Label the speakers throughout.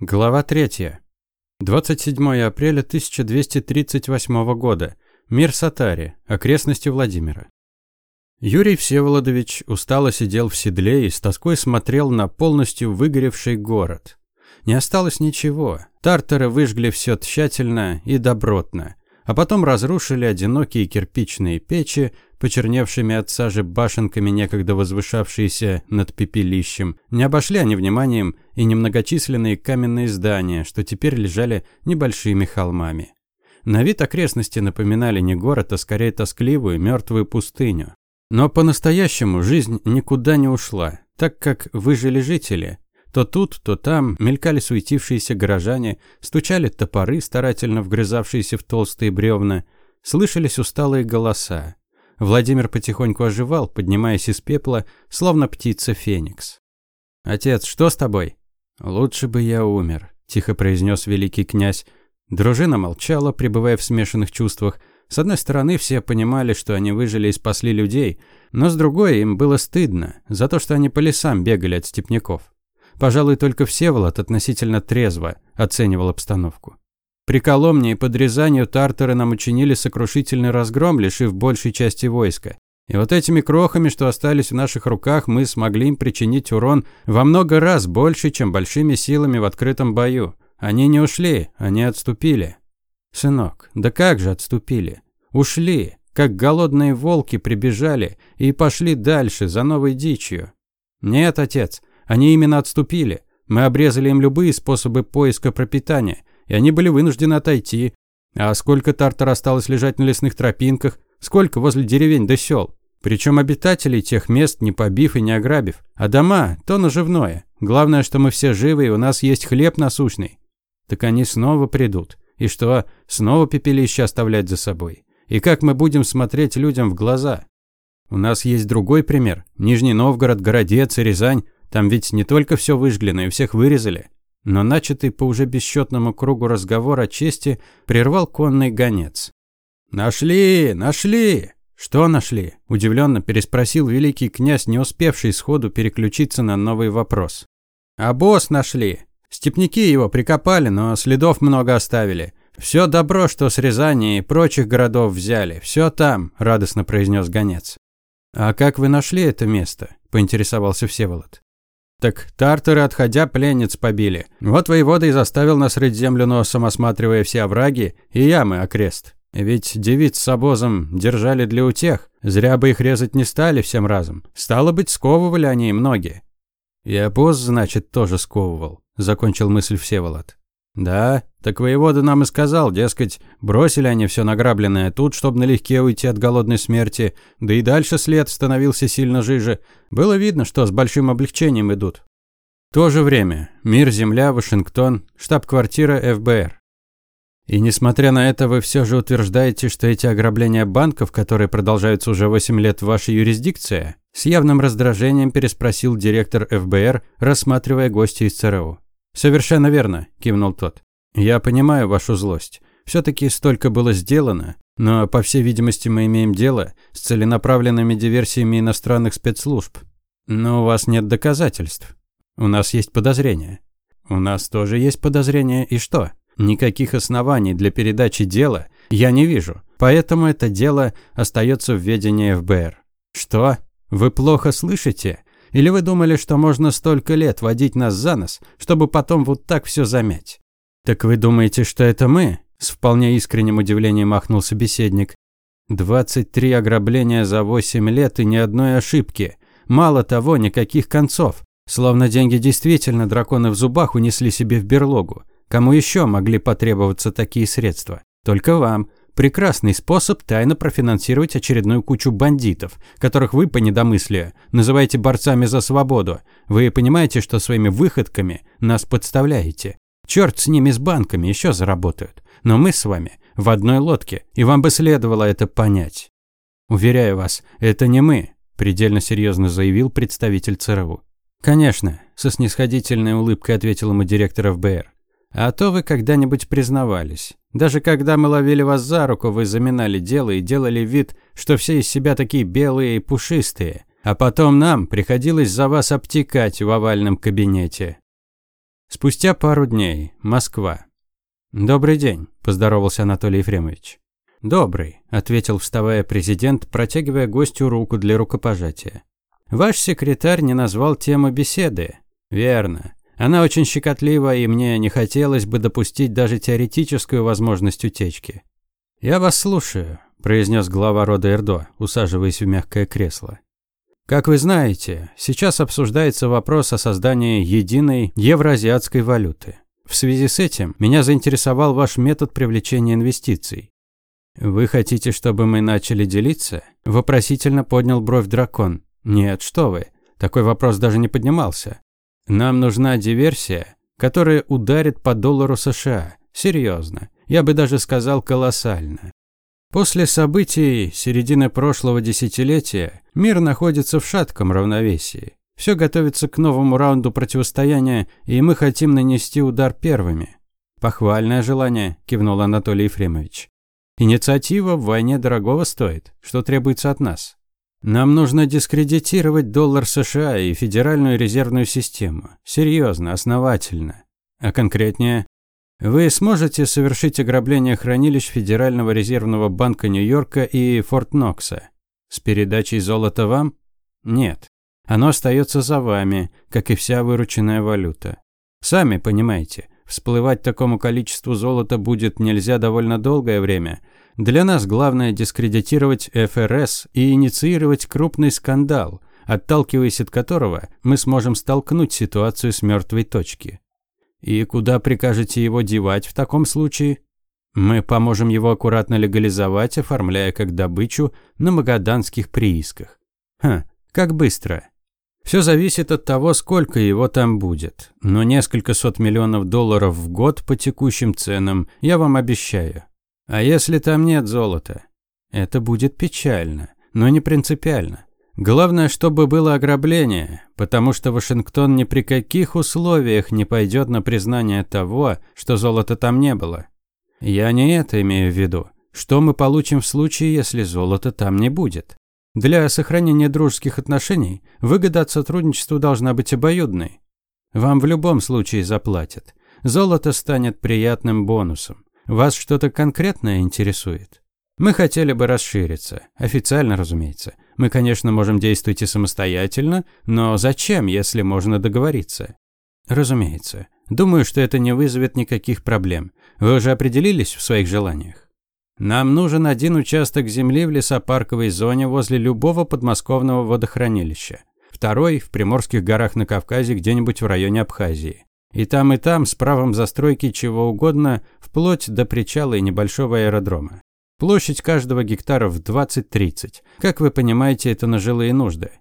Speaker 1: Глава 3. 27 апреля 1238 года. Мир Сатари. Окрестности Владимира. Юрий Всеволодович устало сидел в седле и с тоской смотрел на полностью выгоревший город. Не осталось ничего. Тартары выжгли все тщательно и добротно а потом разрушили одинокие кирпичные печи, почерневшими от сажи башенками, некогда возвышавшиеся над пепелищем. Не обошли они вниманием и немногочисленные каменные здания, что теперь лежали небольшими холмами. На вид окрестности напоминали не город, а скорее тоскливую, мертвую пустыню. Но по-настоящему жизнь никуда не ушла, так как выжили жители, то тут, то там мелькали суетившиеся горожане, стучали топоры, старательно вгрызавшиеся в толстые бревна, слышались усталые голоса. Владимир потихоньку оживал, поднимаясь из пепла, словно птица Феникс. «Отец, что с тобой?» «Лучше бы я умер», – тихо произнес великий князь. Дружина молчала, пребывая в смешанных чувствах. С одной стороны, все понимали, что они выжили и спасли людей, но с другой, им было стыдно за то, что они по лесам бегали от степняков. Пожалуй, только Всеволод относительно трезво оценивал обстановку. При Коломне и под Рязанью тартары нам учинили сокрушительный разгром, лишив большей части войска. И вот этими крохами, что остались в наших руках, мы смогли им причинить урон во много раз больше, чем большими силами в открытом бою. Они не ушли, они отступили. Сынок, да как же отступили? Ушли, как голодные волки прибежали и пошли дальше, за новой дичью. Нет, отец, они именно отступили. Мы обрезали им любые способы поиска пропитания, и они были вынуждены отойти. А сколько тартар осталось лежать на лесных тропинках, сколько возле деревень да сел. Причем обитателей тех мест не побив и не ограбив. А дома – то наживное. Главное, что мы все живы, и у нас есть хлеб насущный. Так они снова придут. И что, снова пепелище оставлять за собой? И как мы будем смотреть людям в глаза? У нас есть другой пример. Нижний Новгород, Городец и Рязань там ведь не только все выжгли, но и всех вырезали. Но начатый по уже бесчетному кругу разговор о чести прервал конный гонец. «Нашли! Нашли!» «Что нашли?» – удивленно переспросил великий князь, не успевший сходу переключиться на новый вопрос. «А босс нашли. Степники его прикопали, но следов много оставили. Все добро, что с Рязани и прочих городов взяли, все там», – радостно произнес гонец. «А как вы нашли это место?» – поинтересовался Всеволод. Так тартары, отходя, пленниц побили. Вот воевода и заставил нас рыть землю носом, осматривая все овраги и ямы окрест. Ведь девиц с обозом держали для утех. Зря бы их резать не стали всем разом. Стало быть, сковывали они многие. И обоз, значит, тоже сковывал, закончил мысль Всеволод. Да, так воевода нам и сказал, дескать, бросили они все награбленное тут, чтобы налегке уйти от голодной смерти, да и дальше след становился сильно жиже. Было видно, что с большим облегчением идут. В то же время. Мир, Земля, Вашингтон, штаб-квартира ФБР. И несмотря на это, вы все же утверждаете, что эти ограбления банков, которые продолжаются уже 8 лет в вашей юрисдикции, с явным раздражением переспросил директор ФБР, рассматривая гостя из ЦРУ. «Совершенно верно», – кивнул тот. «Я понимаю вашу злость. Все-таки столько было сделано, но, по всей видимости, мы имеем дело с целенаправленными диверсиями иностранных спецслужб. Но у вас нет доказательств. У нас есть подозрения. У нас тоже есть подозрения, и что? Никаких оснований для передачи дела я не вижу, поэтому это дело остается в ведении ФБР. Что? Вы плохо слышите? Или вы думали, что можно столько лет водить нас за нос, чтобы потом вот так все замять? Так вы думаете, что это мы? С вполне искренним удивлением махнул собеседник. 23 ограбления за 8 лет и ни одной ошибки. Мало того, никаких концов. Словно деньги действительно драконы в зубах унесли себе в берлогу. Кому еще могли потребоваться такие средства? Только вам. Прекрасный способ тайно профинансировать очередную кучу бандитов, которых вы по недомыслию называете борцами за свободу. Вы понимаете, что своими выходками нас подставляете. Черт с ними, с банками, еще заработают. Но мы с вами в одной лодке, и вам бы следовало это понять. Уверяю вас, это не мы, предельно серьезно заявил представитель ЦРУ. Конечно, со снисходительной улыбкой ответил ему директор ФБР. А то вы когда-нибудь признавались. Даже когда мы ловили вас за руку, вы заминали дело и делали вид, что все из себя такие белые и пушистые. А потом нам приходилось за вас обтекать в овальном кабинете. Спустя пару дней. Москва. «Добрый день», – поздоровался Анатолий Ефремович. «Добрый», – ответил, вставая президент, протягивая гостю руку для рукопожатия. «Ваш секретарь не назвал тему беседы». «Верно. Она очень щекотлива, и мне не хотелось бы допустить даже теоретическую возможность утечки». «Я вас слушаю», – произнес глава рода Эрдо, усаживаясь в мягкое кресло. Как вы знаете, сейчас обсуждается вопрос о создании единой евроазиатской валюты. В связи с этим меня заинтересовал ваш метод привлечения инвестиций. «Вы хотите, чтобы мы начали делиться?» – вопросительно поднял бровь дракон. «Нет, что вы. Такой вопрос даже не поднимался. Нам нужна диверсия, которая ударит по доллару США. Серьезно. Я бы даже сказал колоссально. После событий середины прошлого десятилетия мир находится в шатком равновесии. Все готовится к новому раунду противостояния, и мы хотим нанести удар первыми. Похвальное желание, кивнул Анатолий Ефремович. Инициатива в войне дорогого стоит. Что требуется от нас? Нам нужно дискредитировать доллар США и Федеральную резервную систему. Серьезно, основательно. А конкретнее? Вы сможете совершить ограбление хранилищ Федерального резервного банка Нью-Йорка и Форт Нокса? С передачей золота вам? Нет. Оно остается за вами, как и вся вырученная валюта. Сами понимаете, Всплывать такому количеству золота будет нельзя довольно долгое время. Для нас главное дискредитировать ФРС и инициировать крупный скандал, отталкиваясь от которого мы сможем столкнуть ситуацию с мертвой точки. И куда прикажете его девать в таком случае? Мы поможем его аккуратно легализовать, оформляя как добычу на магаданских приисках. Ха, как быстро. Все зависит от того, сколько его там будет. Но несколько сот миллионов долларов в год по текущим ценам я вам обещаю. А если там нет золота? Это будет печально, но не принципиально. Главное, чтобы было ограбление, потому что Вашингтон ни при каких условиях не пойдет на признание того, что золота там не было. Я не это имею в виду. Что мы получим в случае, если золота там не будет? Для сохранения дружеских отношений выгода от сотрудничества должна быть обоюдной. Вам в любом случае заплатят. Золото станет приятным бонусом. Вас что-то конкретное интересует? Мы хотели бы расшириться. Официально, разумеется. Мы, конечно, можем действовать и самостоятельно, но зачем, если можно договориться? Разумеется. Думаю, что это не вызовет никаких проблем. Вы уже определились в своих желаниях? Нам нужен один участок земли в лесопарковой зоне возле любого подмосковного водохранилища. Второй – в Приморских горах на Кавказе, где-нибудь в районе Абхазии. И там, и там с правом застройки чего угодно, вплоть до причала и небольшого аэродрома. Площадь каждого гектара в 20-30. Как вы понимаете, это на жилые нужды.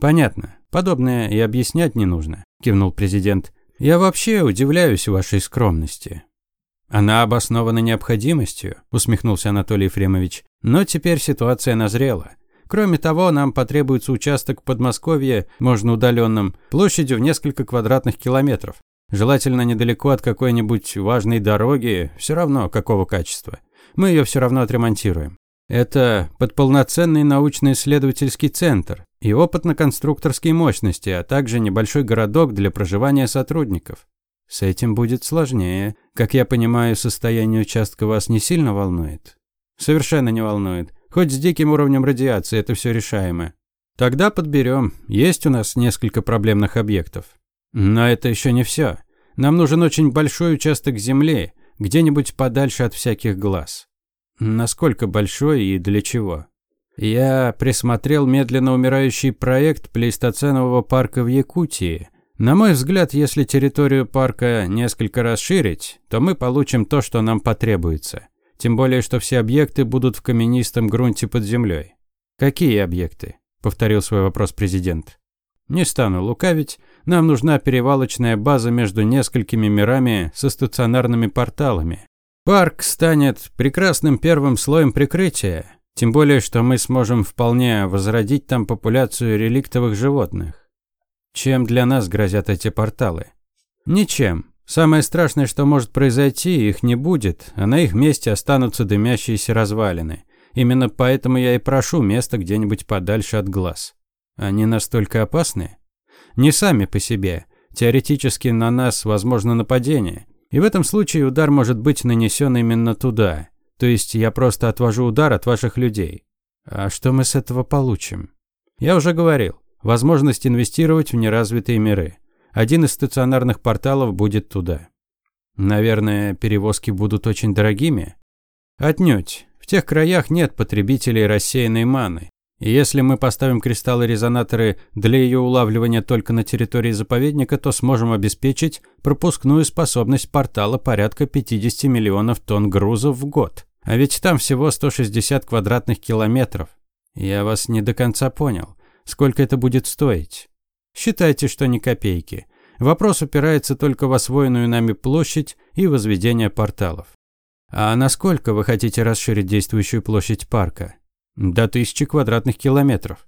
Speaker 1: Понятно. Подобное и объяснять не нужно, кивнул президент. Я вообще удивляюсь вашей скромности. Она обоснована необходимостью, усмехнулся Анатолий Ефремович. Но теперь ситуация назрела. Кроме того, нам потребуется участок в Подмосковье, можно удаленным, площадью в несколько квадратных километров. Желательно недалеко от какой-нибудь важной дороги, все равно какого качества. Мы ее все равно отремонтируем. Это под полноценный научно-исследовательский центр и опытно-конструкторские мощности, а также небольшой городок для проживания сотрудников. С этим будет сложнее. Как я понимаю, состояние участка вас не сильно волнует? Совершенно не волнует. Хоть с диким уровнем радиации это все решаемо. Тогда подберем. Есть у нас несколько проблемных объектов. Но это еще не все. Нам нужен очень большой участок земли, где-нибудь подальше от всяких глаз. Насколько большой и для чего? Я присмотрел медленно умирающий проект плейстоценового парка в Якутии – на мой взгляд, если территорию парка несколько расширить, то мы получим то, что нам потребуется. Тем более, что все объекты будут в каменистом грунте под землей. Какие объекты? Повторил свой вопрос президент. Не стану лукавить, нам нужна перевалочная база между несколькими мирами со стационарными порталами. Парк станет прекрасным первым слоем прикрытия, тем более, что мы сможем вполне возродить там популяцию реликтовых животных. Чем для нас грозят эти порталы? Ничем. Самое страшное, что может произойти, их не будет, а на их месте останутся дымящиеся развалины. Именно поэтому я и прошу место где-нибудь подальше от глаз. Они настолько опасны? Не сами по себе. Теоретически на нас возможно нападение. И в этом случае удар может быть нанесен именно туда. То есть я просто отвожу удар от ваших людей. А что мы с этого получим? Я уже говорил. Возможность инвестировать в неразвитые миры. Один из стационарных порталов будет туда. Наверное, перевозки будут очень дорогими? Отнюдь. В тех краях нет потребителей рассеянной маны. Если мы поставим кристаллы-резонаторы для ее улавливания только на территории заповедника, то сможем обеспечить пропускную способность портала порядка 50 миллионов тонн грузов в год. А ведь там всего 160 квадратных километров. Я вас не до конца понял. Сколько это будет стоить? Считайте, что ни копейки. Вопрос упирается только в освоенную нами площадь и возведение порталов. А насколько вы хотите расширить действующую площадь парка? До тысячи квадратных километров.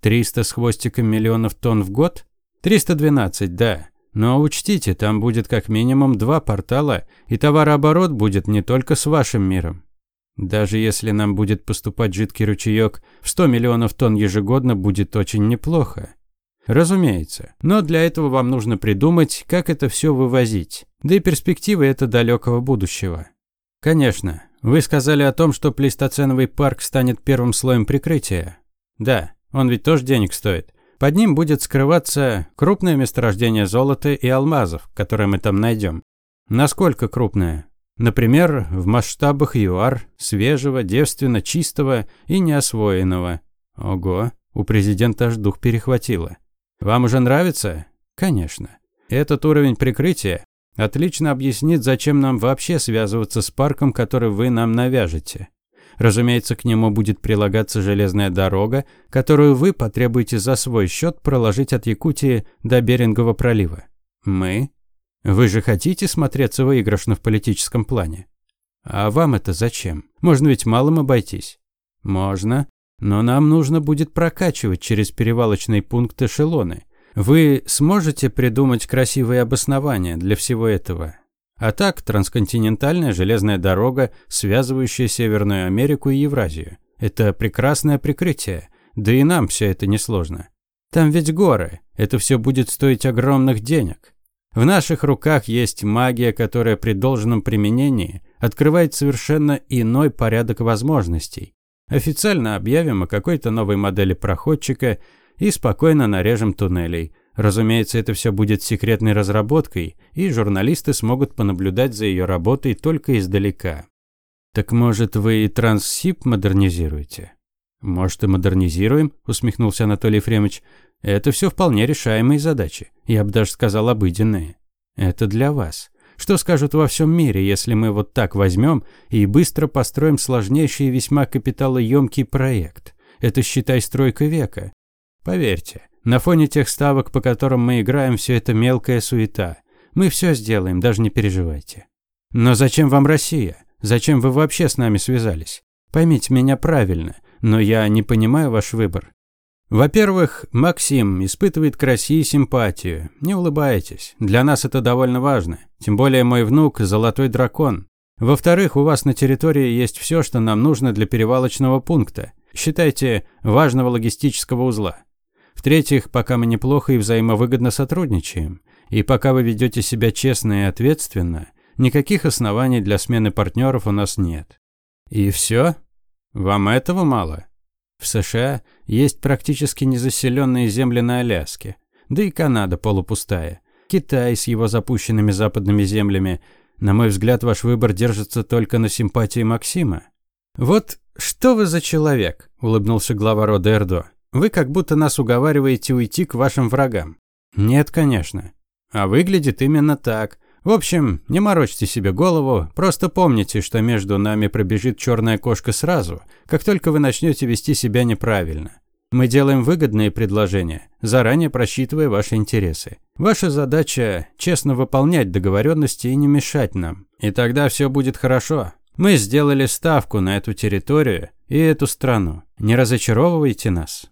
Speaker 1: 300 с хвостиком миллионов тонн в год? 312, да. Но учтите, там будет как минимум два портала, и товарооборот будет не только с вашим миром. Даже если нам будет поступать жидкий ручеек в 100 миллионов тонн ежегодно, будет очень неплохо. Разумеется. Но для этого вам нужно придумать, как это все вывозить. Да и перспективы это далекого будущего. Конечно, вы сказали о том, что плейстоценовый парк станет первым слоем прикрытия. Да, он ведь тоже денег стоит. Под ним будет скрываться крупное месторождение золота и алмазов, которые мы там найдем. Насколько крупное? Например, в масштабах ЮАР, свежего, девственно чистого и неосвоенного. Ого, у президента аж дух перехватило. Вам уже нравится? Конечно. Этот уровень прикрытия отлично объяснит, зачем нам вообще связываться с парком, который вы нам навяжете. Разумеется, к нему будет прилагаться железная дорога, которую вы потребуете за свой счет проложить от Якутии до Берингового пролива. Мы? Вы же хотите смотреться выигрышно в политическом плане? А вам это зачем? Можно ведь малым обойтись. Можно, но нам нужно будет прокачивать через перевалочный пункт эшелоны. Вы сможете придумать красивые обоснования для всего этого? А так, трансконтинентальная железная дорога, связывающая Северную Америку и Евразию. Это прекрасное прикрытие. Да и нам все это несложно. Там ведь горы. Это все будет стоить огромных денег. В наших руках есть магия, которая при должном применении открывает совершенно иной порядок возможностей. Официально объявим о какой-то новой модели проходчика – и спокойно нарежем туннелей. Разумеется, это все будет секретной разработкой, и журналисты смогут понаблюдать за ее работой только издалека. Так может, вы и Транссип модернизируете? Может, и модернизируем, усмехнулся Анатолий Ефремович. Это все вполне решаемые задачи. Я бы даже сказал обыденные. Это для вас. Что скажут во всем мире, если мы вот так возьмем и быстро построим сложнейший и весьма капиталоемкий проект? Это, считай, стройка века. Поверьте, на фоне тех ставок, по которым мы играем, все это мелкая суета. Мы все сделаем, даже не переживайте. Но зачем вам Россия? Зачем вы вообще с нами связались? Поймите меня правильно, но я не понимаю ваш выбор. Во-первых, Максим испытывает к России симпатию. Не улыбайтесь, для нас это довольно важно. Тем более мой внук – золотой дракон. Во-вторых, у вас на территории есть все, что нам нужно для перевалочного пункта. Считайте, важного логистического узла. В-третьих, пока мы неплохо и взаимовыгодно сотрудничаем, и пока вы ведете себя честно и ответственно, никаких оснований для смены партнеров у нас нет. И все? Вам этого мало? В США есть практически незаселенные земли на Аляске, да и Канада полупустая. Китай с его запущенными западными землями. На мой взгляд, ваш выбор держится только на симпатии Максима. Вот что вы за человек, улыбнулся глава рода Эрдо. Вы как будто нас уговариваете уйти к вашим врагам. Нет, конечно. А выглядит именно так. В общем, не морочьте себе голову, просто помните, что между нами пробежит черная кошка сразу, как только вы начнете вести себя неправильно. Мы делаем выгодные предложения, заранее просчитывая ваши интересы. Ваша задача – честно выполнять договоренности и не мешать нам. И тогда все будет хорошо. Мы сделали ставку на эту территорию и эту страну. Не разочаровывайте нас.